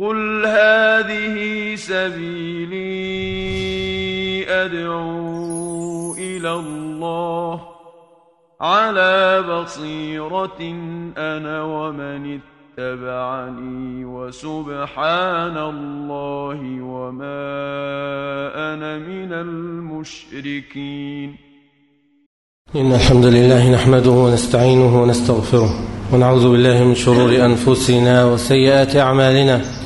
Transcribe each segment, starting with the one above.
قل هذه سبيلي أدعو إلى الله على بصيرة أنا ومن اتبعني وسبحان الله وما أنا من المشركين إن الحمد لله نحمده ونستعينه ونستغفره ونعوذ بالله من شرور أنفسنا وسيئات أعمالنا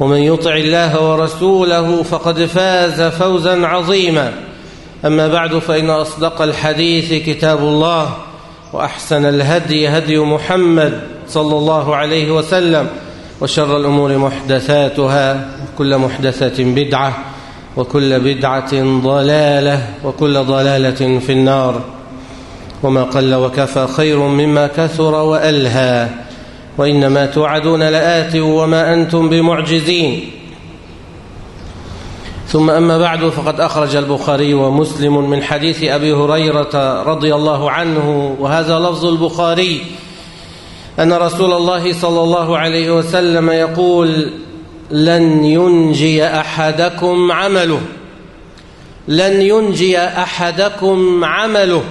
ومن يطع الله ورسوله فقد فاز فوزا عظيما. أما بعد فإن أصدق الحديث كتاب الله وأحسن الهدي هدي محمد صلى الله عليه وسلم وشر الأمور محدثاتها وكل محدثة بدعة وكل بدعة ضلالة وكل ضلالة في النار. وما قل وكفى خير مما كثر وألهى. وإنما توعدون لآت وما أنتم بمعجزين. ثم أما بعد فقد أخرج البخاري ومسلم من حديث أبي هريرة رضي الله عنه وهذا لفظ البخاري أن رسول الله صلى الله عليه وسلم يقول لن ينجي أحدكم عمله. لن ينجي أحدكم عمله.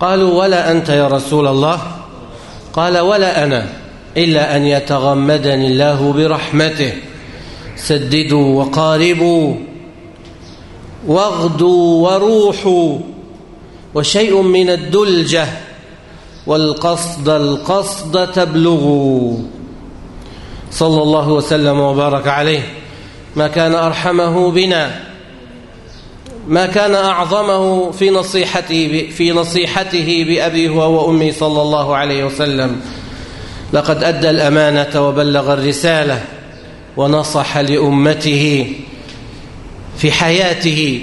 قالوا ولا أنت يا رسول الله. قال ولا أنا إلا أن يتغمدني الله برحمته. سددوا وقاربوا واغدوا وروحوا. وشيء من الدلجة والقصد القصد تبلغوا. صلى الله وسلم وبارك عليه. ما كان أرحمه بنا. ما كان أعظمه في نصيحته في نصيحته بابي هو وامي صلى الله عليه وسلم. لقد أدى الأمانة وبلغ الرسالة ونصح لأمته في حياته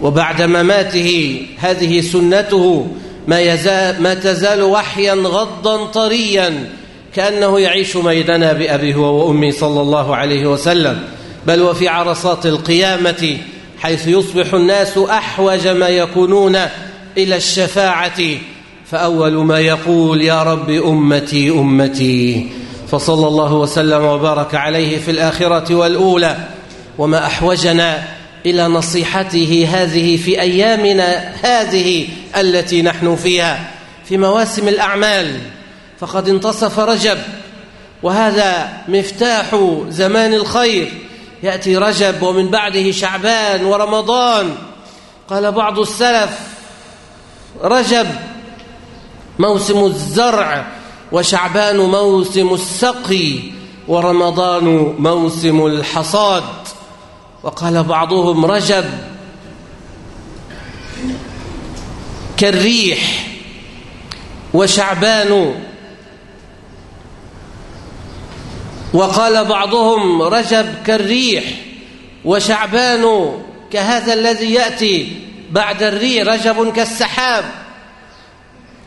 وبعد مماته. هذه سنته ما يزال ما تزال وحيا غضا طريا كأنه يعيش بيننا بابي هو وامي صلى الله عليه وسلم. بل وفي عرصات القيامة حيث يصبح الناس أحوج ما يكونون إلى الشفاعة فأول ما يقول يا رب أمتي أمتي. فصلى الله وسلم وبارك عليه في الآخرة والأولى. وما أحوجنا إلى نصيحته هذه في أيامنا هذه التي نحن فيها. في مواسم الأعمال فقد انتصف رجب. وهذا مفتاح زمان الخير. يأتي رجب ومن بعده شعبان ورمضان. قال بعض السلف رجب موسم الزرع وشعبان موسم السقي ورمضان موسم الحصاد. وقال بعضهم رجب كالريح وشعبان وقال بعضهم رجب كالريح وشعبان كهذا الذي يأتي بعد الريح رجب كالسحاب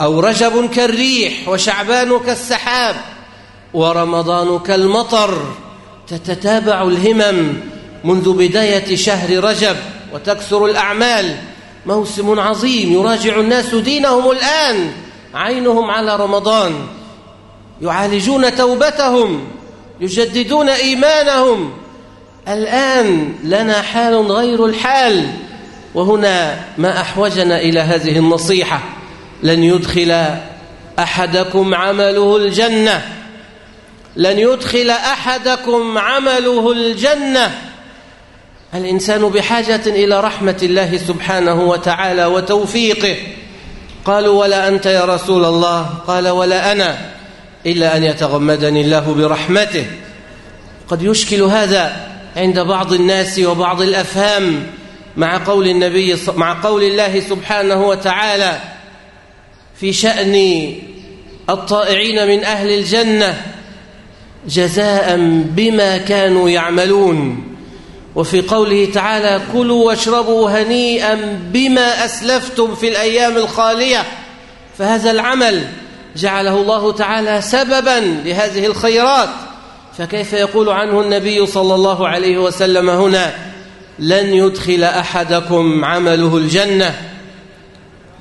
أو رجب كالريح وشعبان كالسحاب ورمضان كالمطر تتتابع الهمم منذ بداية شهر رجب وتكثر الأعمال. موسم عظيم يراجع الناس دينهم الآن عينهم على رمضان يعالجون توبتهم. يجددون إيمانهم. الآن لنا حال غير الحال وهنا ما أحوجنا إلى هذه النصيحة لن يدخل أحدكم عمله الجنة. لن يدخل أحدكم عمله الجنة. الإنسان بحاجة إلى رحمة الله سبحانه وتعالى وتوفيقه. قالوا ولا أنت يا رسول الله. قال ولا أنا. إلا أن يتغمدني الله برحمته. قد يشكل هذا عند بعض الناس وبعض الأفهام مع قول النبي مع قول الله سبحانه وتعالى في شأن الطائعين من أهل الجنة جزاء بما كانوا يعملون. وفي قوله تعالى كلوا واشربوا هنيئا بما أسلفتم في الأيام الخالية. فهذا العمل جعله الله تعالى سببا لهذه الخيرات. فكيف يقول عنه النبي صلى الله عليه وسلم هنا؟ لن يدخل أحدكم عمله الجنة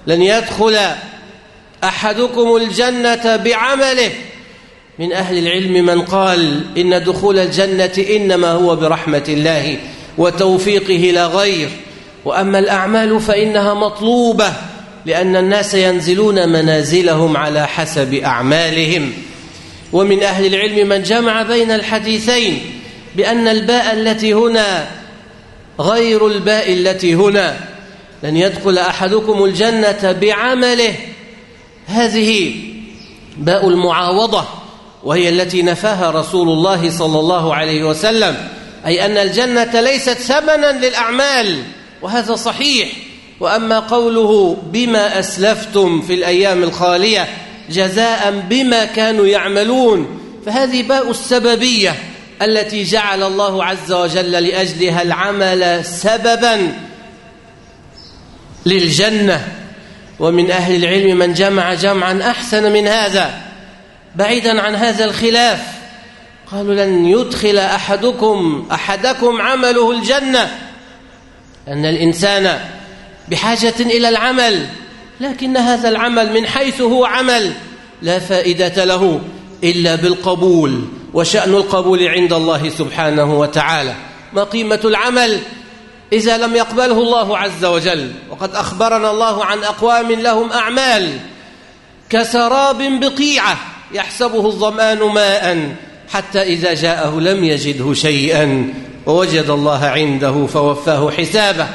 لن يدخل أحدكم الجنة بعمله. من أهل العلم من قال إن دخول الجنة إنما هو برحمة الله وتوفيقه لا غير وأما الأعمال فإنها مطلوبة. لأن الناس ينزلون منازلهم على حسب أعمالهم. ومن أهل العلم من جمع بين الحديثين بأن الباء التي هنا غير الباء التي هنا. لن يدخل أحدكم الجنة بعمله. هذه باء المعاوضة وهي التي نفاها رسول الله صلى الله عليه وسلم أي أن الجنة ليست ثمنا للأعمال وهذا صحيح. وأما قوله بما أسلفتم في الأيام الخالية جزاء بما كانوا يعملون فهذه باء السببية التي جعل الله عز وجل لأجلها العمل سببا للجنة. ومن أهل العلم من جمع جمعا أحسن من هذا. بعيدا عن هذا الخلاف قالوا لن يدخل أحدكم أحدكم عمله الجنة أن الإنسان بحاجة إلى العمل لكن هذا العمل من حيث هو عمل لا فائدة له إلا بالقبول وشأن القبول عند الله سبحانه وتعالى. ما قيمة العمل؟ إذا لم يقبله الله عز وجل وقد أخبرنا الله عن أقوام لهم أعمال كسراب بقيعة يحسبه الظمآن ماء حتى إذا جاءه لم يجده شيئا ووجد الله عنده فوفاه حسابه.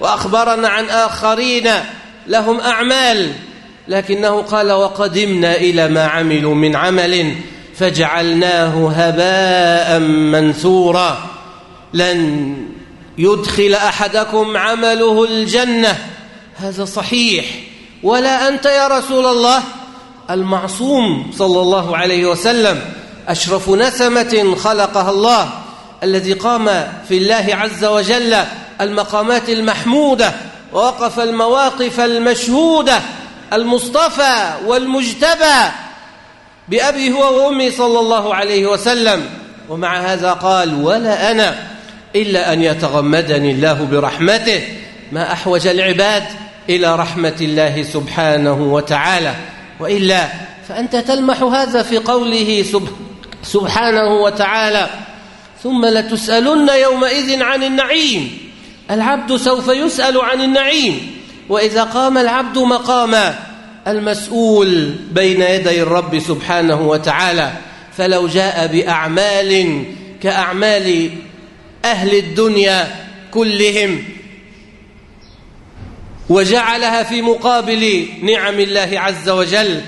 وأخبرنا عن آخرين لهم أعمال. لكنه قال وقدمنا إلى ما عملوا من عمل فجعلناه هباء منثورا. لن يدخل أحدكم عمله الجنة. هذا صحيح. ولا أنت يا رسول الله. المعصوم صلى الله عليه وسلم أشرف نسمة خلقها الله الذي قام في الله عز وجل المقامات المحمودة ووقف المواقف المشهودة المصطفى والمجتبى بأبي هو وأمي صلى الله عليه وسلم. ومع هذا قال ولا أنا إلا أن يتغمدني الله برحمته ما أحوج العباد إلى رحمة الله سبحانه وتعالى. وإلا فأنت تلمح هذا في قوله سبحانه وتعالى ثم لتسألن يومئذ عن النعيم. العبد سوف يسأل عن النعيم وإذا قام العبد مقام المسؤول بين يدي الرب سبحانه وتعالى فلو جاء بأعمال كأعمال أهل الدنيا كلهم وجعلها في مقابل نعم الله عز وجل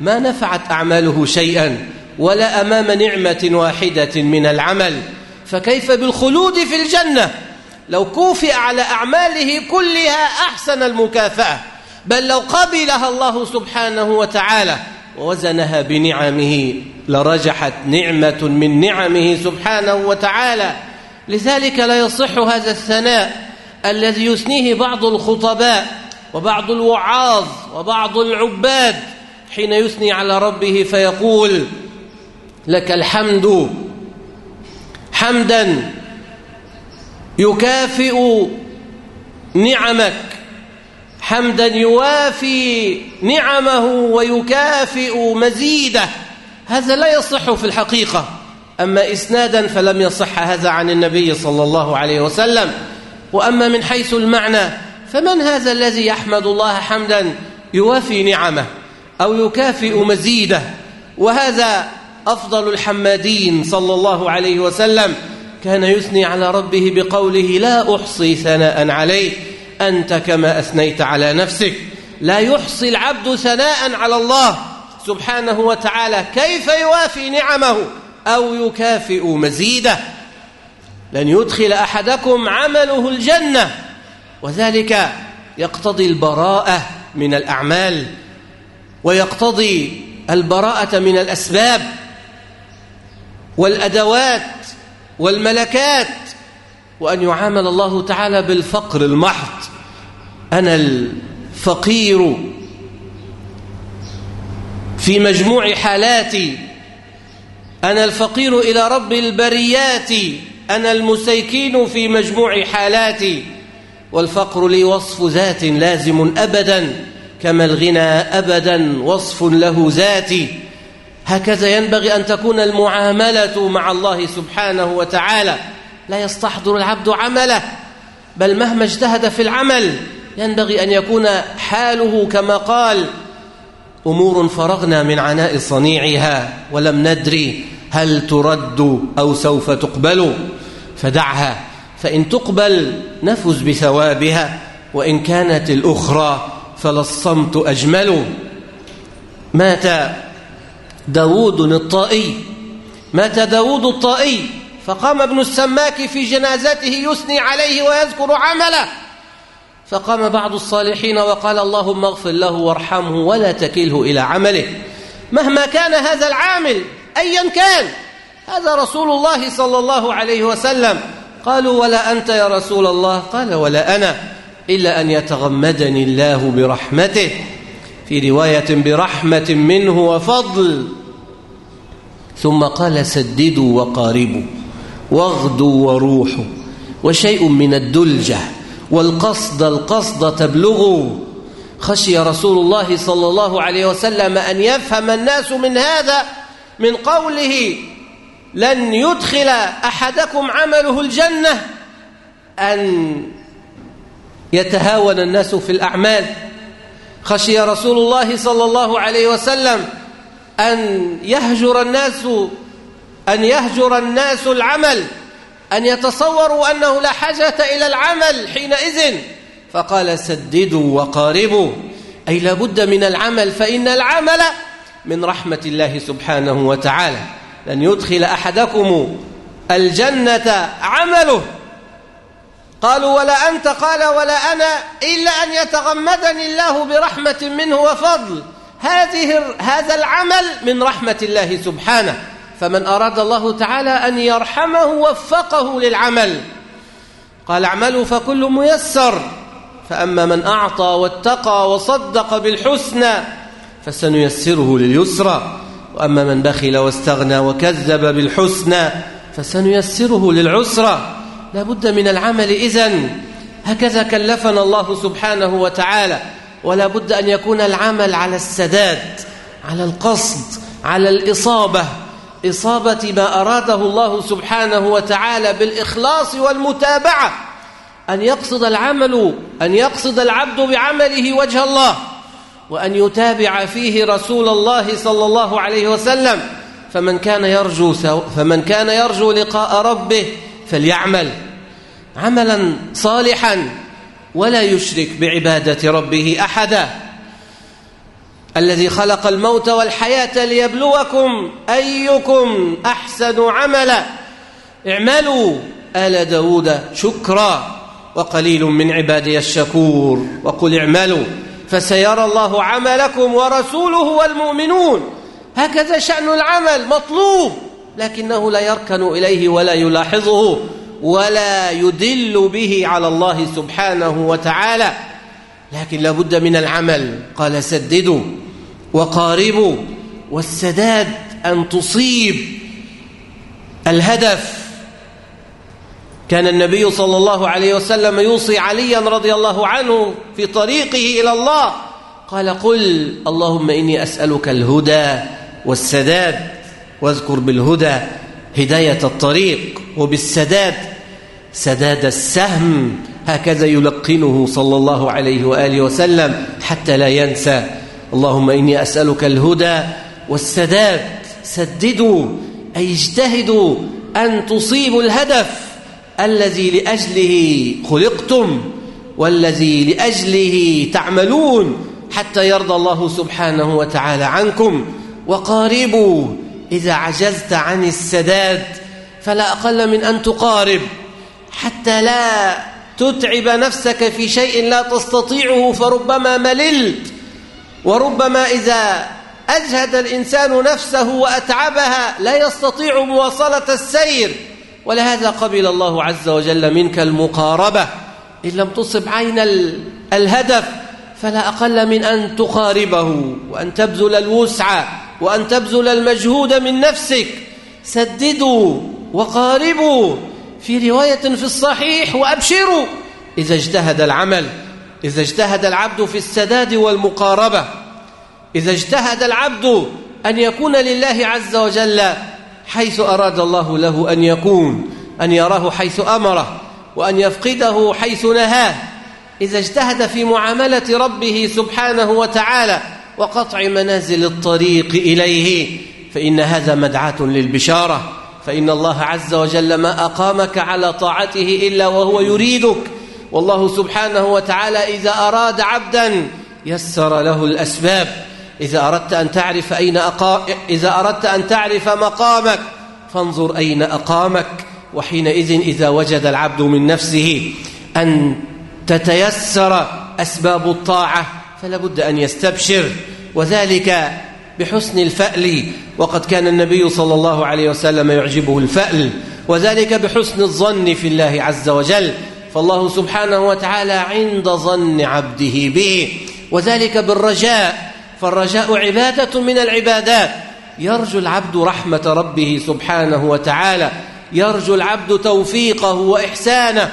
ما نفعت أعماله شيئا ولا أمام نعمة واحدة من العمل فكيف بالخلود في الجنة؟ لو كوفئ على أعماله كلها أحسن المكافأة. بل لو قبلها الله سبحانه وتعالى ووزنها بنعمه لرجحت نعمة من نعمه سبحانه وتعالى. لذلك لا يصح هذا الثناء الذي يثنيه بعض الخطباء وبعض الوعاظ وبعض العباد حين يثني على ربه فيقول لك الحمد حمدا يكافئ نعمك. حمدا يوافي نعمه ويكافئ مزيده. هذا لا يصح في الحقيقة. أما إسنادا فلم يصح هذا عن النبي صلى الله عليه وسلم. وأما من حيث المعنى فمن هذا الذي يحمد الله حمدا يوافي نعمه أو يكافئ مزيده؟ وهذا أفضل الحمادين صلى الله عليه وسلم. كان يثني على ربه بقوله لا أحصي ثناء عليه أنت كما أثنيت على نفسك. لا يحصي العبد ثناء على الله سبحانه وتعالى كيف يوافي نعمه أو يكافئ مزيده؟ لن يدخل أحدكم عمله الجنة وذلك يقتضي البراءة من الأعمال ويقتضي البراءة من الأسباب والأدوات والملكات وأن يعامل الله تعالى بالفقر المحض. أنا الفقير في مجموع حالاتي. أنا الفقير إلى رب البريات. أنا المسيكين في مجموع حالاتي. والفقر لي وصف ذات لازم أبدا كما الغنى أبدا وصف له ذاتي. هكذا ينبغي أن تكون المعاملة مع الله سبحانه وتعالى. لا يستحضر العبد عمله بل مهما اجتهد في العمل ينبغي أن يكون حاله كما قال أمور فرغنا من عناء صنيعها ولم ندري هل ترد أو سوف تقبل فدعها فإن تقبل نفز بثوابها وإن كانت الأخرى فللصمت أجمل. مات داود الطائي. مات داود الطائي فقام ابن السماك في جنازته يثني عليه ويذكر عمله. فقام بعض الصالحين وقال اللهم اغفر له وارحمه ولا تكله إلى عمله. مهما كان هذا العامل أيا كان. هذا رسول الله صلى الله عليه وسلم. قالوا ولا أنت يا رسول الله؟ قال ولا أنا إلا أن يتغمدني الله برحمته. في رواية برحمة منه وفضل. ثم قال سددوا وقاربوا واغدوا وروحوا وشيء من الدلجة والقصد القصد تبلغوا. خشي رسول الله صلى الله عليه وسلم أن يفهم الناس من هذا من قوله لن يدخل أحدكم عمله الجنة أن يتهاون الناس في الأعمال. خشي رسول الله صلى الله عليه وسلم أن يهجر الناس أن يهجر الناس العمل أن يتصوروا أنه لا حاجة إلى العمل حينئذ. فقال سددوا وقاربوا أي لابد من العمل فإن العمل من رحمة الله سبحانه وتعالى. لن يدخل أحدكم الجنة عمله. قالوا ولا أنت قال ولا أنا إلا أن يتغمدني الله برحمة منه وفضل. هذه هذا العمل من رحمة الله سبحانه. فمن أراد الله تعالى أن يرحمه وفقه للعمل. قال اعملوا فكل ميسر. فأما من أعطى واتقى وصدق بالحسنى فسنيسره لليسرى. وأما من بخل واستغنى وكذب بالحسنى فسنيسره للعسرى. لا بد من العمل إذن. هكذا كلفنا الله سبحانه وتعالى ولا بد أن يكون العمل على السداد على القصد على الإصابة. إصابة ما أراده الله سبحانه وتعالى بالإخلاص والمتابعة. أن يقصد العمل أن يقصد العبد بعمله وجه الله وأن يتابع فيه رسول الله صلى الله عليه وسلم. فمن كان يرجو فمن كان يرجو لقاء ربه فليعمل عملا صالحا ولا يشرك بعبادة ربه أحدا. الذي خلق الموت والحياة ليبلوكم أيكم أحسن عملا. اعملوا آل داود شكرا وقليل من عبادي الشكور. وقل اعملوا فسيرى الله عملكم ورسوله والمؤمنون. هكذا شأن العمل مطلوب. لكنه لا يركن إليه ولا يلاحظه ولا يدل به على الله سبحانه وتعالى. لكن لابد من العمل. قال سددوا وقاربوا والسداد أن تصيب. الهدف. كان النبي صلى الله عليه وسلم يوصي عليا رضي الله عنه في طريقه إلى الله. قال قل اللهم إني أسألك الهدى والسداد. واذكر بالهدى هداية الطريق وبالسداد سداد السهم هكذا يلقنه صلى الله عليه وآله وسلم حتى لا ينسى. اللهم إني أسألك الهدى والسداد سددوا أي اجتهدوا أن تصيبوا الهدف الذي لأجله خلقتم والذي لأجله تعملون حتى يرضى الله سبحانه وتعالى عنكم. وقاربوا إذا عجزت عن السداد فلا أقل من أن تقارب حتى لا تتعب نفسك في شيء لا تستطيعه فربما مللت وربما إذا أجهد الإنسان نفسه وأتعبها لا يستطيع مواصلة السير ولهذا قبل الله عز وجل منك المقاربة إن لم تصب عين الهدف فلا أقل من أن تقاربه وأن تبذل الوسع وأن تبذل المجهود من نفسك. سددوا وقاربوا في رواية في الصحيح وأبشروا. إذا اجتهد العمل إذا اجتهد العبد في السداد والمقاربة إذا اجتهد العبد أن يكون لله عز وجل حيث أراد الله له أن يكون أن يراه حيث أمره وأن يفقده حيث نهاه. إذا اجتهد في معاملة ربه سبحانه وتعالى وقطع منازل الطريق إليه فإن هذا مدعاة للبشارة فإن الله عز وجل ما أقامك على طاعته إلا وهو يريدك. والله سبحانه وتعالى إذا أراد عبدا يسر له الأسباب. إذا أردت أن تعرف أين أقا... إذا أردت أن تعرف مقامك فانظر أين أقامك. وحينئذ إذا وجد العبد من نفسه أن تتيسر أسباب الطاعة فلا بد أن يستبشر وذلك بحسن الفأل وقد كان النبي صلى الله عليه وسلم يعجبه الفأل وذلك بحسن الظن في الله عز وجل فالله سبحانه وتعالى عند ظن عبده به وذلك بالرجاء فالرجاء عبادة من العبادات يرجو العبد رحمة ربه سبحانه وتعالى يرجو العبد توفيقه وإحسانه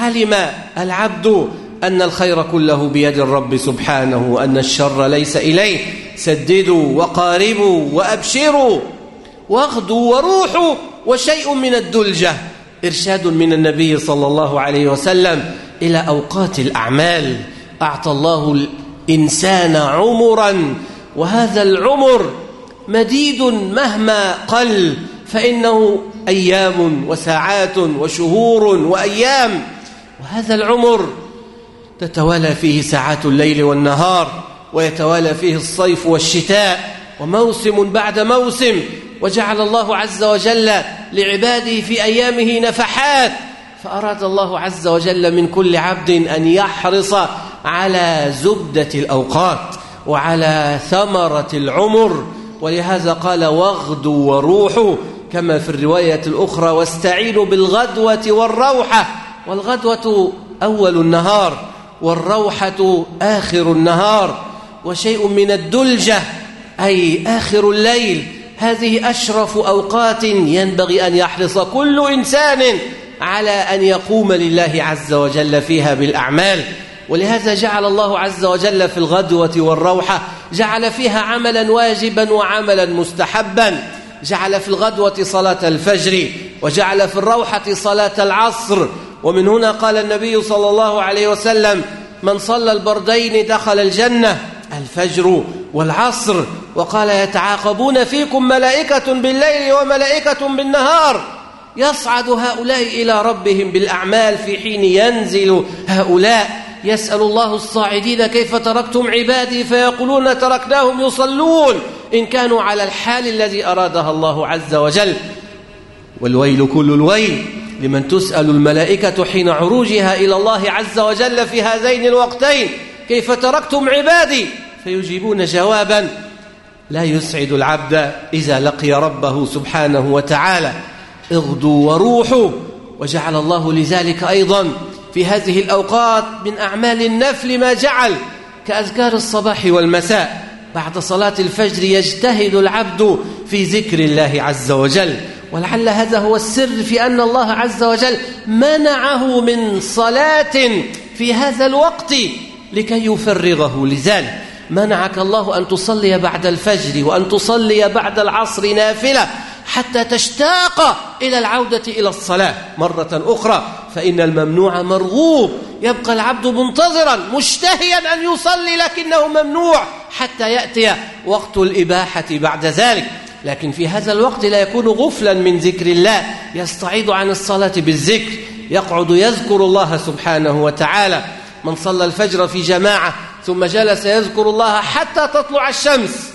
علم العبد أن الخير كله بيد الرب سبحانه وأن الشر ليس إليه. سددوا وقاربوا وأبشروا واغدوا وروحوا وشيء من الدلجة. إرشاد من النبي صلى الله عليه وسلم إلى أوقات الأعمال. أعطى الله الإنسان عمرا وهذا العمر مديد مهما قل فإنه أيام وساعات وشهور وأيام. وهذا العمر تتوالى فيه ساعات الليل والنهار ويتوالى فيه الصيف والشتاء وموسم بعد موسم وجعل الله عز وجل لعباده في أيامه نفحات فأراد الله عز وجل من كل عبد أن يحرص على زبدة الأوقات وعلى ثمرة العمر ولهذا قال واغدوا وروحوا كما في الرواية الأخرى واستعينوا بالغدوة والروحة والغدوة أول النهار والروحة آخر النهار وشيء من الدلجة أي آخر الليل. هذه أشرف أوقات ينبغي أن يحرص كل إنسان على أن يقوم لله عز وجل فيها بالأعمال. ولهذا جعل الله عز وجل في الغدوة والروحة جعل فيها عملا واجبا وعملا مستحبا. جعل في الغدوة صلاة الفجر وجعل في الروحة صلاة العصر ومن هنا قال النبي صلى الله عليه وسلم من صلى البردين دخل الجنة الفجر والعصر وقال يتعاقبون فيكم ملائكة بالليل وملائكة بالنهار يصعد هؤلاء إلى ربهم بالأعمال في حين ينزل هؤلاء يسأل الله الصاعدين كيف تركتم عبادي فيقولون تركناهم يصلون إن كانوا على الحال الذي أرادها الله عز وجل. والويل كل الويل. لمن تسأل الملائكة حين عروجها إلى الله عز وجل في هذين الوقتين كيف تركتم عبادي؟ فيجيبون جوابا لا يسعد العبد إذا لقي ربه سبحانه وتعالى. اغدوا وروحوا. وجعل الله لذلك أيضا في هذه الأوقات من أعمال النفل ما جعل كأذكار الصباح والمساء. بعد صلاة الفجر يجتهد العبد في ذكر الله عز وجل. ولعل هذا هو السر في أن الله عز وجل منعه من صلاة في هذا الوقت لكي يفرغه لذلك. منعك الله أن تصلي بعد الفجر وأن تصلي بعد العصر نافلة حتى تشتاق إلى العودة إلى الصلاة مرة أخرى. فإن الممنوع مرغوب. يبقى العبد منتظرا مشتهيا أن يصلي لكنه ممنوع حتى يأتي وقت الإباحة بعد ذلك. لكن في هذا الوقت لا يكون غفلا من ذكر الله. يستعيد عن الصلاة بالذكر. يقعد يذكر الله سبحانه وتعالى. من صلى الفجر في جماعة ثم جلس يذكر الله حتى تطلع الشمس.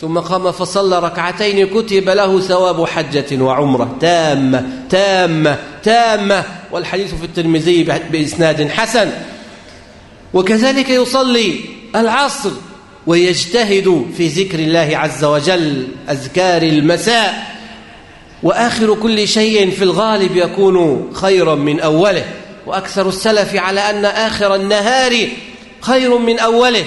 ثم قام فصلى ركعتين كتب له ثواب حجة وعمرة. تامة تامة تامة والحديث في الترمذي بإسناد حسن. وكذلك يصلي العصر. ويجتهد في ذكر الله عز وجل أذكار المساء. وآخر كل شيء في الغالب يكون خيرا من أوله. وأكثر السلف على أن آخر النهار خير من أوله.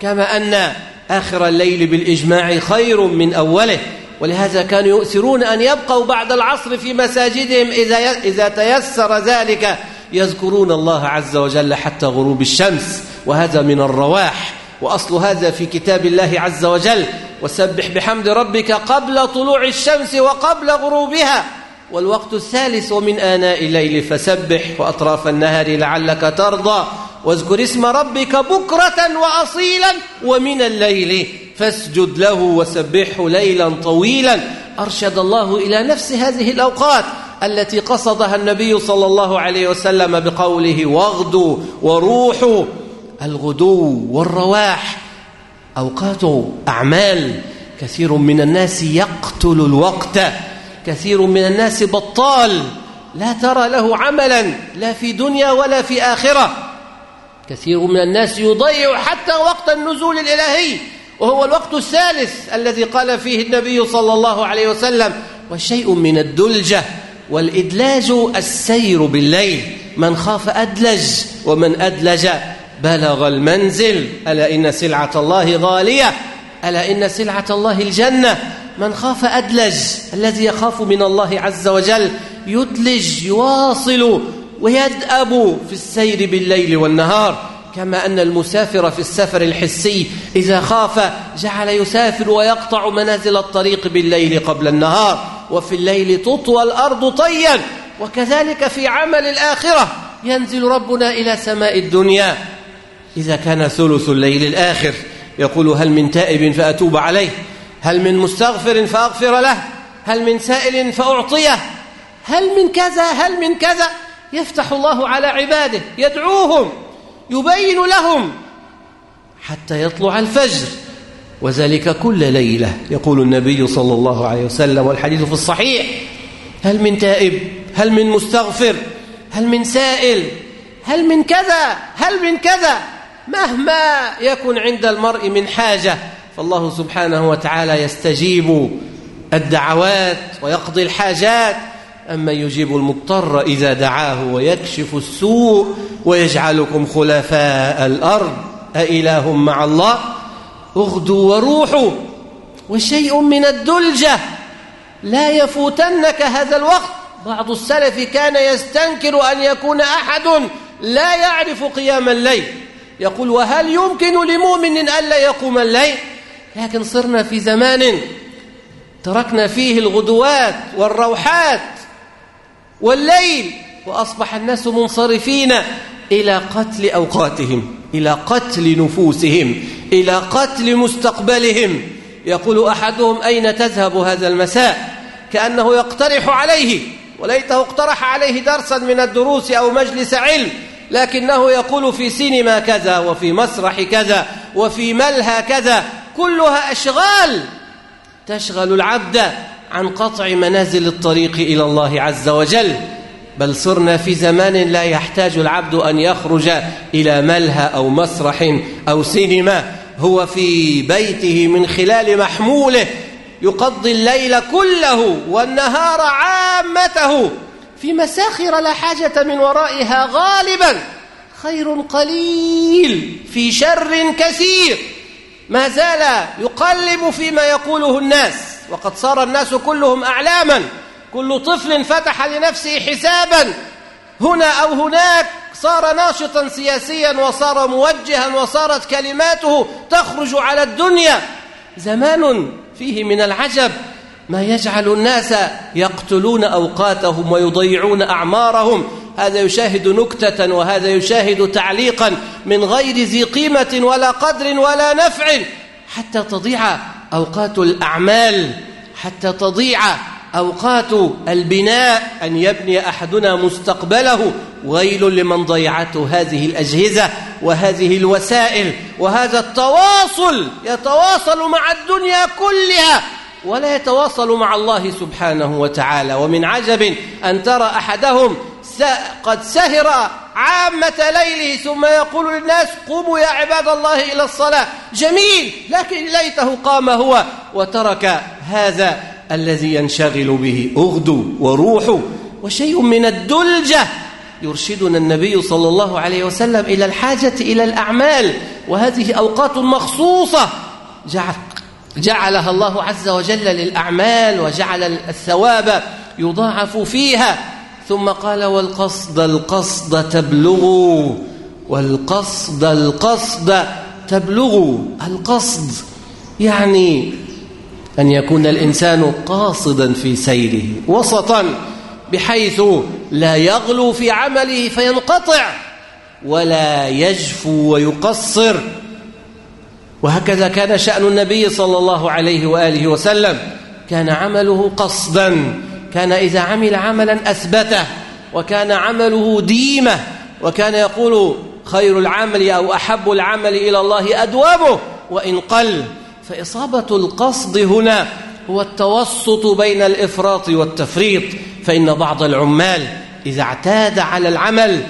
كما أن آخر الليل بالإجماع خير من أوله. ولهذا كانوا يؤثرون أن يبقوا بعد العصر في مساجدهم إذا إذا تيسر ذلك. يذكرون الله عز وجل حتى غروب الشمس. وهذا من الرواح. وأصل هذا في كتاب الله عز وجل. وسبح بحمد ربك قبل طلوع الشمس وقبل غروبها. والوقت الثالث ومن آناء الليل فسبح وأطراف النهار لعلك ترضى. واذكر اسم ربك بكرة وأصيلا ومن الليل فاسجد له وسبحه ليلا طويلا. أرشد الله إلى نفس هذه الأوقات التي قصدها النبي صلى الله عليه وسلم بقوله واغدوا وروحوا. الغدو والرواح. أوقات أعمال. كثير من الناس يقتل الوقت. كثير من الناس بطال. لا ترى له عملا. لا في دنيا ولا في آخرة. كثير من الناس يضيع حتى وقت النزول الإلهي. وهو الوقت الثالث الذي قال فيه النبي صلى الله عليه وسلم وشيء من الدلجة والإدلاج السير بالليل. من خاف أدلج ومن أدلج بلغ المنزل ألا إن سلعة الله غالية؟ ألا إن سلعة الله الجنة؟ من خاف أدلج الذي يخاف من الله عز وجل يدلج يواصل ويدأب في السير بالليل والنهار. كما أن المسافر في السفر الحسي إذا خاف جعل يسافر ويقطع منازل الطريق بالليل قبل النهار. وفي الليل تطوى الأرض طيا. وكذلك في عمل الآخرة ينزل ربنا إلى سماء الدنيا. إذا كان ثلث الليل الآخر يقول هل من تائب فأتوب عليه هل من مستغفر فأغفر له هل من سائل فأعطيه هل من كذا هل من كذا يفتح الله على عباده يدعوهم يبين لهم حتى يطلع الفجر وذلك كل ليلة يقول النبي صلى الله عليه وسلم والحديث في الصحيح هل من تائب هل من مستغفر هل من سائل هل من كذا هل من كذا مهما يكن عند المرء من حاجة فالله سبحانه وتعالى يستجيب الدعوات ويقضي الحاجات. أما يجيب المضطر إذا دعاه ويكشف السوء ويجعلكم خلفاء الأرض. أإله مع الله؟ أغدوا وروحوا. وشيء من الدلجة. لا يفوتنك هذا الوقت. بعض السلف كان يستنكر أن يكون أحد لا يعرف قيام الليل. يقول وهل يمكن لمؤمن ألا يقوم الليل؟ لكن صرنا في زمان تركنا فيه الغدوات والروحات والليل وأصبح الناس منصرفين إلى قتل أوقاتهم إلى قتل نفوسهم إلى قتل مستقبلهم. يقول أحدهم أين تذهب هذا المساء؟ كأنه يقترح عليه وليته اقترح عليه درسا من الدروس أو مجلس علم. لكنه يقول في سينما كذا وفي مسرح كذا وفي ملهى كذا كلها أشغال تشغل العبد عن قطع منازل الطريق إلى الله عز وجل. بل صرنا في زمان لا يحتاج العبد أن يخرج إلى ملهى أو مسرح أو سينما هو في بيته من خلال محموله يقضي الليل كله والنهار عامته. في مساخر لا حاجة من ورائها غالبا. خير قليل في شر كثير. ما زال يقلب فيما يقوله الناس وقد صار الناس كلهم أعلاما. كل طفل فتح لنفسه حسابا. هنا أو هناك صار ناشطا سياسيا وصار موجها وصارت كلماته تخرج على الدنيا. زمان فيه من العجب ما يجعل الناس يقتلون أوقاتهم ويضيعون أعمارهم. هذا يشاهد نكتة وهذا يشاهد تعليقا من غير ذي قيمة ولا قدر ولا نفع. حتى تضيع أوقات الأعمال حتى تضيع أوقات البناء. أن يبني أحدنا مستقبله. ويل لمن ضيعته هذه الأجهزة وهذه الوسائل. وهذا التواصل يتواصل مع الدنيا كلها. ولا يتواصل مع الله سبحانه وتعالى. ومن عجب أن ترى أحدهم قد سهر عامة ليله ثم يقول للناس قوموا يا عباد الله إلى الصلاة. جميل لكن ليته قام هو وترك هذا الذي ينشغل به أغدو وروح وشيء من الدلجة. يرشدنا النبي صلى الله عليه وسلم إلى الحاجة إلى الأعمال. وهذه أوقات مخصوصة جعل جعلها الله عز وجل للأعمال وجعل الثواب يضاعف فيها. ثم قال والقصد القصد تبلغوا والقصد القصد تبلغوا القصد يعني أن يكون الإنسان قاصدا في سيره وسطا بحيث لا يغلو في عمله فينقطع ولا يجفو ويقصر. وهكذا كان شأن النبي صلى الله عليه وآله وسلم. كان عمله قصدا. كان إذا عمل عملا أثبته. وكان عمله ديمة. وكان يقول خير العمل أو أحب العمل إلى الله أدوابه وإن قل. فإصابة القصد هنا هو التوسط بين الإفراط والتفريط. فإن بعض العمال إذا اعتاد على العمل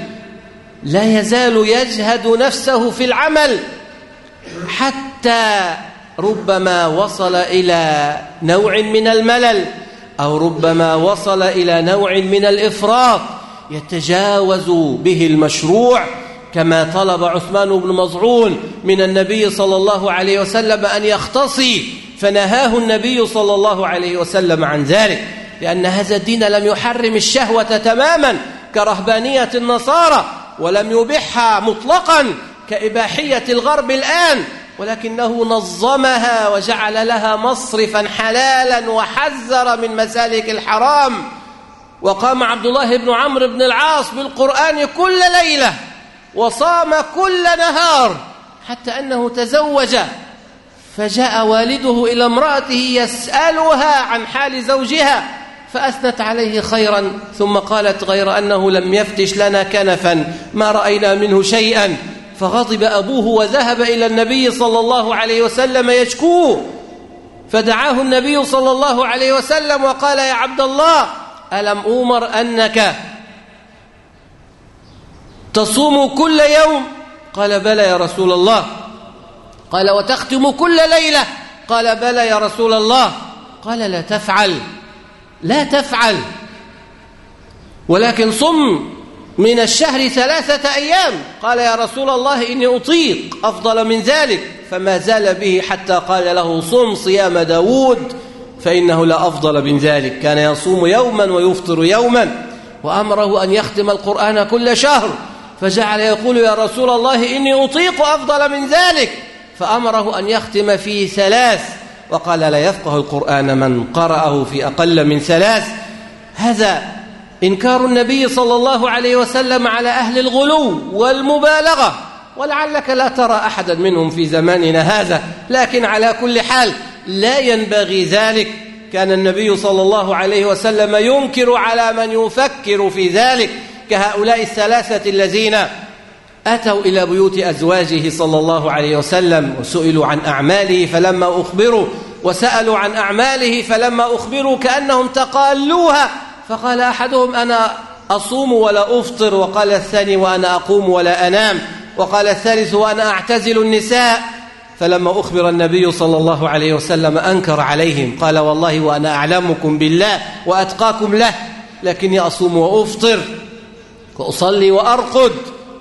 لا يزال يجهد نفسه في العمل. حتى ربما وصل إلى نوع من الملل أو ربما وصل إلى نوع من الإفراط. يتجاوز به المشروع كما طلب عثمان بن مظعون من النبي صلى الله عليه وسلم أن يختصي. فنهاه النبي صلى الله عليه وسلم عن ذلك لأن هذا الدين لم يحرم الشهوة تماما كرهبانية النصارى ولم يبحها مطلقا. كإباحية الغرب الآن ولكنه نظمها وجعل لها مصرفا حلالا وحذر من مسالك الحرام. وقام عبد الله بن عمرو بن العاص بالقرآن كل ليلة وصام كل نهار حتى أنه تزوج. فجاء والده إلى امرأته يسألها عن حال زوجها فأثنت عليه خيرا ثم قالت غير أنه لم يفتش لنا كنفا ما رأينا منه شيئا. فغضب أبوه وذهب إلى النبي صلى الله عليه وسلم يشكوه. فدعاه النبي صلى الله عليه وسلم وقال يا عبد الله ألم أومر أنك تصوم كل يوم؟ قال بلى يا رسول الله. قال وتختم كل ليلة؟ قال بلى يا رسول الله. قال لا تفعل لا تفعل ولكن صم. من الشهر ثلاثة أيام. قال يا رسول الله إني أطيق أفضل من ذلك. فما زال به حتى قال له صم صيام داود فإنه لا أفضل من ذلك. كان يصوم يوما ويفطر يوما وأمره أن يختم القرآن كل شهر. فجعل يقول يا رسول الله إني أطيق أفضل من ذلك. فأمره أن يختم في ثلاث. وقال لا يفقه القرآن من قرأه في أقل من ثلاث. هذا إنكار النبي صلى الله عليه وسلم على أهل الغلو والمبالغة ولعلك لا ترى أحدا منهم في زماننا هذا لكن على كل حال لا ينبغي ذلك. كان النبي صلى الله عليه وسلم ينكر على من يفكر في ذلك كهؤلاء الثلاثة الذين أتوا إلى بيوت أزواجه صلى الله عليه وسلم وسئلوا عن أعماله فلما أخبروا وسألوا عن أعماله فلما أخبروا كأنهم تقالوها. فقال أحدهم أنا أصوم ولا أفطر؟ وقال الثاني وأنا أقوم ولا أنام. وقال الثالث وأنا أعتزل النساء. فلما أخبر النبي صلى الله عليه وسلم أنكر عليهم قال والله وأنا أعلمكم بالله وأتقاكم له لكني أصوم وأفطر وأصلي وأرقد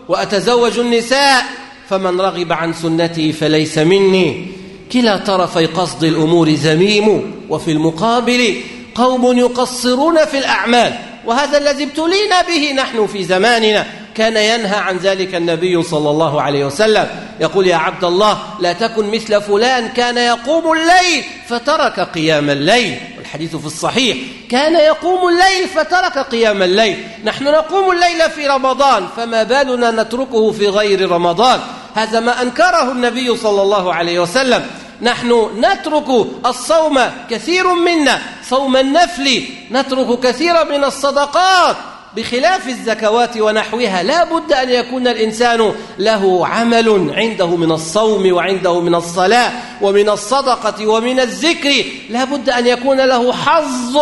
وأتزوج النساء فمن رغب عن سنتي فليس مني. كلا طرفي قصد الأمور ذميم وفي المقابل قوم يقصرون في الأعمال وهذا الذي ابتلينا به نحن في زماننا. كان ينهى عن ذلك النبي صلى الله عليه وسلم. يقول يا عبد الله لا تكن مثل فلان كان يقوم الليل فترك قيام الليل. والحديث في الصحيح كان يقوم الليل فترك قيام الليل. نحن نقوم الليل في رمضان فما بالنا نتركه في غير رمضان. هذا ما أنكره النبي صلى الله عليه وسلم. نحن نترك الصوم كثير منا صوم النفل نترك كثيرا من الصدقات بخلاف الزكوات ونحوها. لا بد أن يكون الإنسان له عمل عنده من الصوم وعنده من الصلاة ومن الصدقة ومن الذكر. لا بد أن يكون له حظ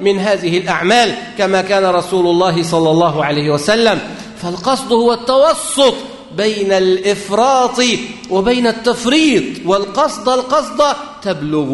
من هذه الأعمال كما كان رسول الله صلى الله عليه وسلم. فالقصد هو التوسط بين الإفراط وبين التفريط والقصد القصد تبلغ.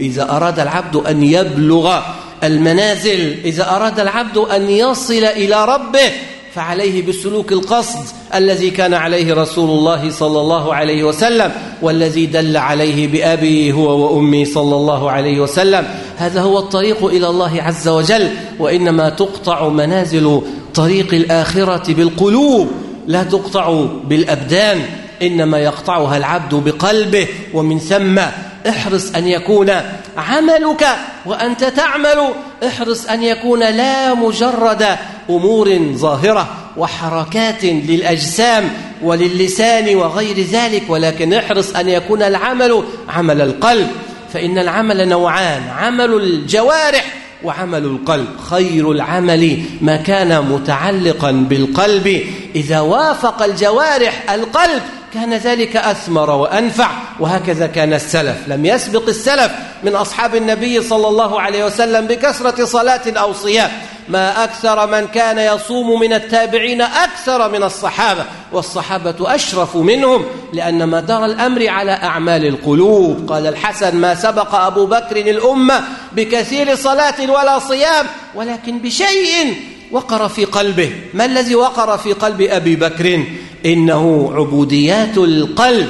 إذا أراد العبد أن يبلغ المنازل إذا أراد العبد أن يصل إلى ربه فعليه بسلوك القصد الذي كان عليه رسول الله صلى الله عليه وسلم والذي دل عليه بأبي هو وأمي صلى الله عليه وسلم. هذا هو الطريق إلى الله عز وجل وإنما تقطع منازل طريق الآخرة بالقلوب. لا تقطع بالأبدان إنما يقطعها العبد بقلبه ومن ثم احرص أن يكون عملك وأنت تعمل احرص أن يكون لا مجرد أمور ظاهرة وحركات للأجسام وللسان وغير ذلك ولكن احرص أن يكون العمل عمل القلب فإن العمل نوعان عمل الجوارح وعمل القلب خير العمل. ما كان متعلقا بالقلب إذا وافق الجوارح القلب كان ذلك أثمر وأنفع. وهكذا كان السلف. لم يسبق السلف من أصحاب النبي صلى الله عليه وسلم بكثرة صلاة أو صيام. ما أكثر من كان يصوم من التابعين أكثر من الصحابة والصحابة أشرف منهم لأن مدار الأمر على أعمال القلوب. قال الحسن ما سبق أبو بكر الأمة بكثير صلاة ولا صيام ولكن بشيء وقر في قلبه. ما الذي وقر في قلب أبي بكر؟ إنه عبوديات القلب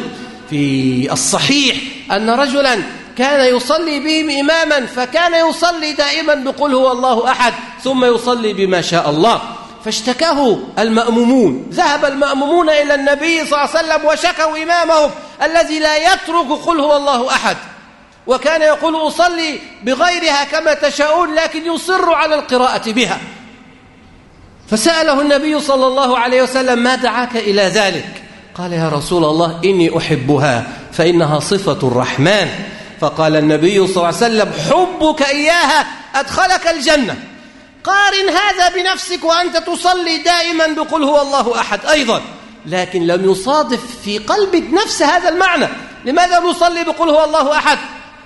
في الصحيح أن رجلا كان يصلي بهم إماما فكان يصلي دائما بقول هو الله أحد ثم يصلي بما شاء الله. فاشتكاه المأمومون. ذهب المأمومون إلى النبي صلى الله عليه وسلم وشكوا إمامهم الذي لا يترك قل هو الله أحد. وكان يقول أصلي بغيرها كما تشاءون لكن يصر على القراءة بها. فسأله النبي صلى الله عليه وسلم ما دعاك إلى ذلك؟ قال يا رسول الله إني أحبها فإنها صفة الرحمن. فقال النبي صلى الله عليه وسلم حبك إياها أدخلك الجنة. قارن هذا بنفسك وأنت تصلي دائما بقل هو الله أحد. أيضا لكن لم يصادف في قلبك نفس هذا المعنى. لماذا نصلي بقل هو الله أحد؟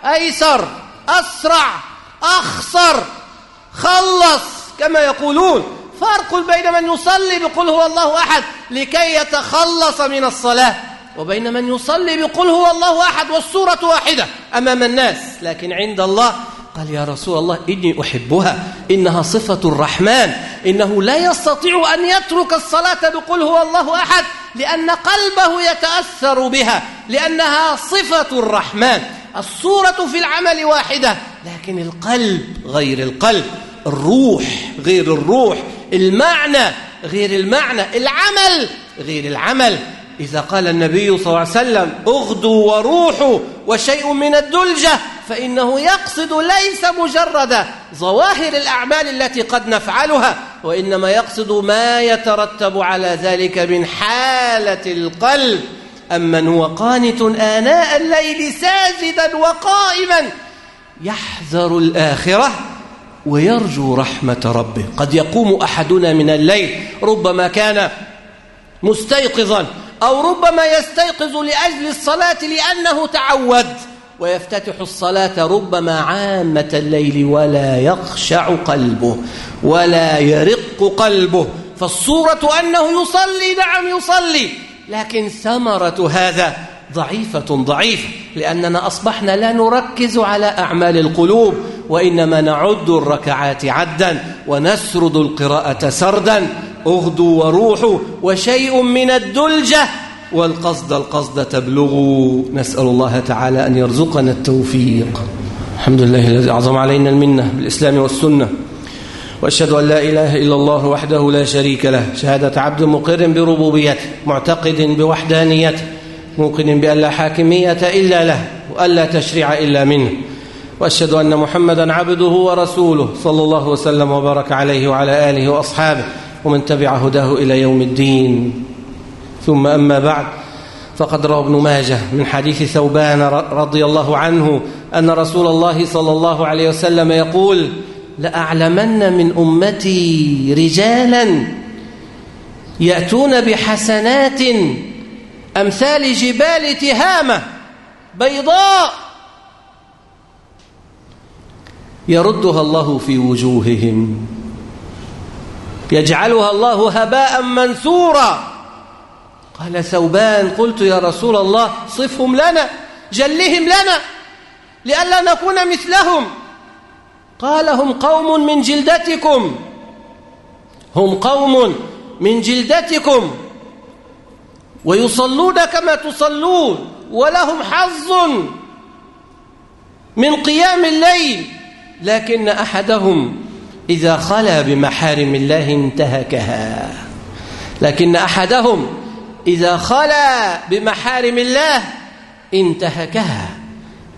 أيسر أسرع أخسر خلص كما يقولون. فرق بين من يصلي بقل هو الله أحد لكي يتخلص من الصلاة. وبين من يصلي بقل هو الله أحد والسورة واحدة أمام الناس. لكن عند الله قال يا رسول الله إني أحبها إنها صفة الرحمن إنه لا يستطيع أن يترك الصلاة بقل هو الله أحد لأن قلبه يتأثر بها لأنها صفة الرحمن. الصورة في العمل واحدة لكن القلب غير القلب الروح غير الروح المعنى غير المعنى العمل غير العمل. إذا قال النبي صلى الله عليه وسلم أغدوا وروحوا وشيء من الدلجة فإنه يقصد ليس مجرد ظواهر الأعمال التي قد نفعلها وإنما يقصد ما يترتب على ذلك من حالة القلب. أمن هو قانت آناء الليل ساجدا وقائما يحذر الآخرة ويرجو رحمة ربه. قد يقوم أحدنا من الليل ربما كان مستيقظا أو ربما يستيقظ لأجل الصلاة لأنه تعود ويفتتح الصلاة ربما عامة الليل ولا يخشع قلبه ولا يرق قلبه فالصورة أنه يصلي نعم يصلي لكن ثمرة هذا ضعيفة ضعيفة لأننا أصبحنا لا نركز على أعمال القلوب وإنما نعد الركعات عدا ونسرد القراءة سردا اغدوا وروحوا وشيء من الدلجة والقصد القصد تبلغوا نسأل الله تعالى أن يرزقنا التوفيق. الحمد لله الذي أعظم علينا المنة بالإسلام والسنة. وأشهد أن لا إله إلا الله وحده لا شريك له. شهادة عبد مقر بربوبيته معتقد بوحدانيته موقن بأن لا حاكمية إلا له وأن لا تشريع إلا منه. وأشهد أن محمدا عبده ورسوله صلى الله وسلم وبارك عليه وعلى آله وأصحابه. ومن تبع هداه إلى يوم الدين. ثم أما بعد فقد روى ابن ماجه من حديث ثوبان رضي الله عنه أن رسول الله صلى الله عليه وسلم يقول لأعلمن من أمتي رجالا يأتون بحسنات أمثال جبال تهامة بيضاء يردها الله في وجوههم. يجعلها الله هباء منثورا. قال ثوبان قلت يا رسول الله صفهم لنا جلهم لنا لئلا نكون مثلهم. قال هم قوم من جلدتكم. هم قوم من جلدتكم. ويصلون كما تصلون ولهم حظ من قيام الليل. لكن أحدهم إذا خلا بمحارم الله انتهكها. لكن أحدهم إذا خلا بمحارم الله انتهكها.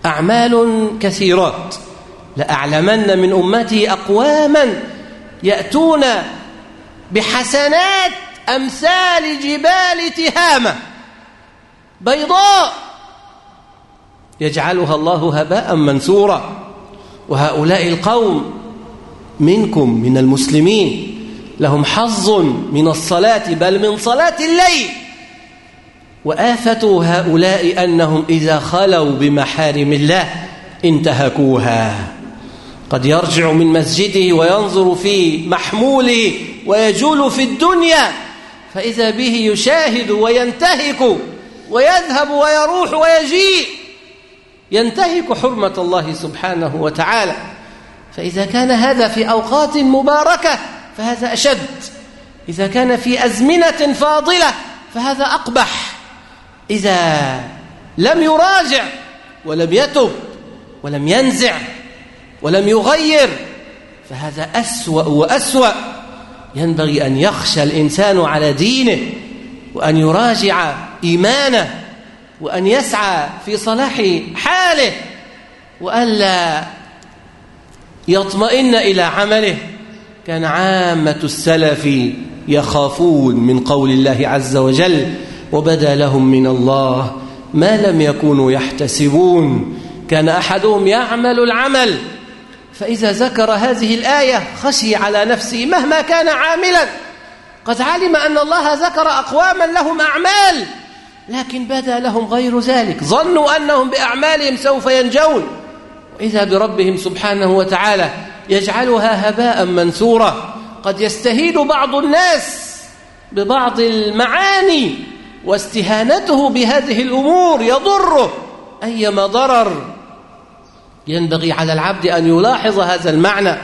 أعمال كثيرات. لأعلمن من أمتي أقواما يأتون بحسنات أمثال جبال تهامة بيضاء يجعلها الله هباء منثورا. وهؤلاء القوم منكم من المسلمين لهم حظ من الصلاة بل من صلاة الليل. وآفة هؤلاء أنهم إذا خلوا بمحارم الله انتهكوها. قد يرجع من مسجده وينظر في محموله ويجول في الدنيا فإذا به يشاهد وينتهك ويذهب ويروح ويجيء. ينتهك حرمة الله سبحانه وتعالى. فإذا كان هذا في أوقات مباركة فهذا أشد. إذا كان في أزمنة فاضلة فهذا أقبح. إذا لم يراجع ولم يتب ولم ينزع ولم يغير فهذا أسوأ وأسوأ. ينبغي أن يخشى الإنسان على دينه وأن يراجع إيمانه وأن يسعى في صلاح حاله وألا يطمئن إلى عمله. كان عامة السلف يخافون من قول الله عز وجل وبدا لهم من الله ما لم يكونوا يحتسبون كان أحدهم يعمل العمل. فإذا ذكر هذه الآية خشي على نفسه مهما كان عاملا. قد علم أن الله ذكر أقواما لهم أعمال لكن بدا لهم غير ذلك. ظنوا أنهم بأعمالهم سوف ينجون. وإذا بربهم سبحانه وتعالى يجعلها هباء منثورا قد يستهين بعض الناس ببعض المعاني واستهانته بهذه الأمور يضره أيما ضرر. ينبغي على العبد أن يلاحظ هذا المعنى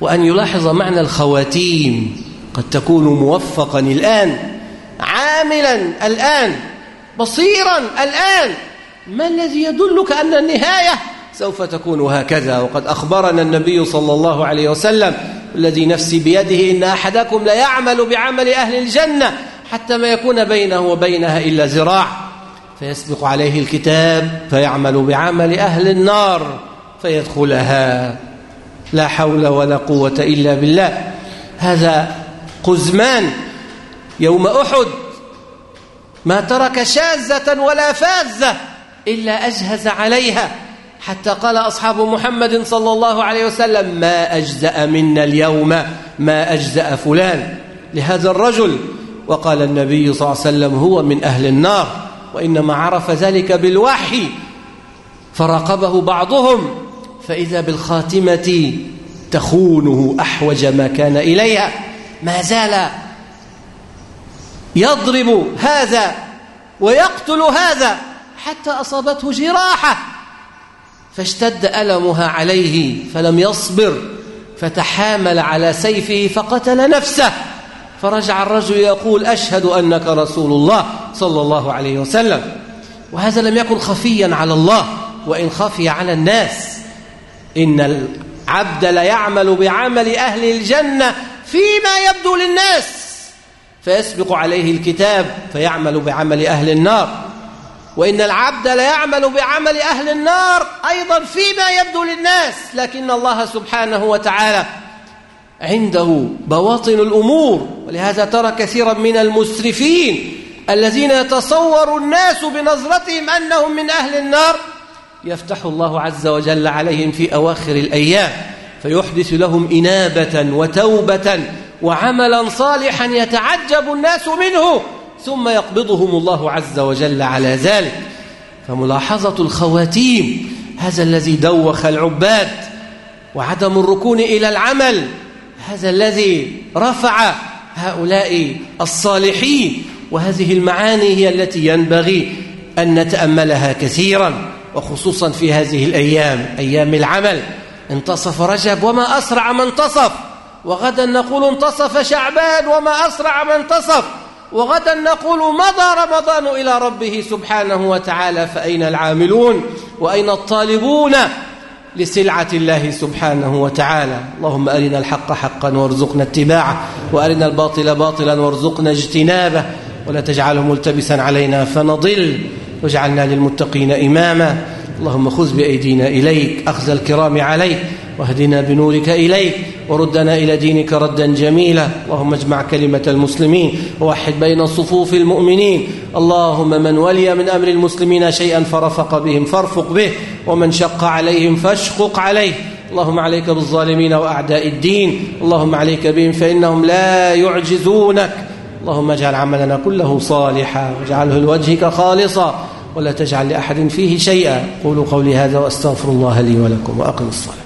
وأن يلاحظ معنى الخواتيم. قد تكون موفقا الآن عاملا الآن بصيرا الآن. ما الذي يدلك أن النهاية سوف تكون هكذا. وقد أخبرنا النبي صلى الله عليه وسلم الذي نفسي بيده إن أحدكم ليعمل بعمل أهل الجنة حتى ما يكون بينه وبينها إلا زراع. فيسبق عليه الكتاب فيعمل بعمل أهل النار فيدخلها. لا حول ولا قوة إلا بالله. هذا قزمان يوم أحد ما ترك شاذة ولا فاذة إلا أجهز عليها. حتى قال أصحاب محمد صلى الله عليه وسلم ما أجزأ منا اليوم ما أجزأ فلان لهذا الرجل. وقال النبي صلى الله عليه وسلم هو من أهل النار وإنما عرف ذلك بالوحي فراقبه بعضهم فإذا بالخاتمة تخونه أحوج ما كان إليها. ما زال يضرب هذا ويقتل هذا حتى أصابته جراحة. فاشتد ألمها عليه فلم يصبر فتحامل على سيفه فقتل نفسه. فرجع الرجل يقول أشهد أنك رسول الله صلى الله عليه وسلم. وهذا لم يكن خفيا على الله وإن خفي على الناس. إن العبد ليعمل بعمل أهل الجنة فيما يبدو للناس. فيسبق عليه الكتاب فيعمل بعمل أهل النار. وإن العبد ليعمل بعمل أهل النار أيضا فيما يبدو للناس لكن الله سبحانه وتعالى عنده بواطن الأمور ولهذا ترى كثيرا من المسرفين الذين يتصور الناس بنظرتهم أنهم من أهل النار يفتح الله عز وجل عليهم في أواخر الأيام فيحدث لهم إنابة وتوبة وعملا صالحا يتعجب الناس منه. ثم يقبضهم الله عز وجل على ذلك. فملاحظة الخواتيم هذا الذي دوخ العباد وعدم الركون إلى العمل هذا الذي رفع هؤلاء الصالحين وهذه المعاني هي التي ينبغي أن نتأملها كثيرا وخصوصا في هذه الأيام أيام العمل. انتصف رجب وما أسرع ما انتصف وغدا نقول انتصف شعبان وما أسرع ما انتصف. وغدا نقول مضى رمضان إلى ربه سبحانه وتعالى فأين العاملون؟ وأين الطالبون لسلعة الله سبحانه وتعالى؟ اللهم أرنا الحق حقا وارزقنا اتباعه وأرنا الباطل باطلا وارزقنا اجتنابه ولا تجعله ملتبسا علينا فنضل واجعلنا للمتقين إماما. اللهم خذ بأيدينا إليك أخذ الكرام عليك واهدنا بنورك إليك. وردنا إلى دينك ردا جميلا. اللهم اجمع كلمة المسلمين ووحد بين صفوف المؤمنين. اللهم من ولي من أمر المسلمين شيئا فرفق بهم فارفق به ومن شق عليهم فاشقق عليه. اللهم عليك بالظالمين وأعداء الدين. اللهم عليك بهم فإنهم لا يعجزونك. اللهم اجعل عملنا كله صالحا واجعله لوجهك خالصا ولا تجعل لأحد فيه شيئا. قولوا قولي هذا وأستغفر الله لي ولكم وأقم الصلاة.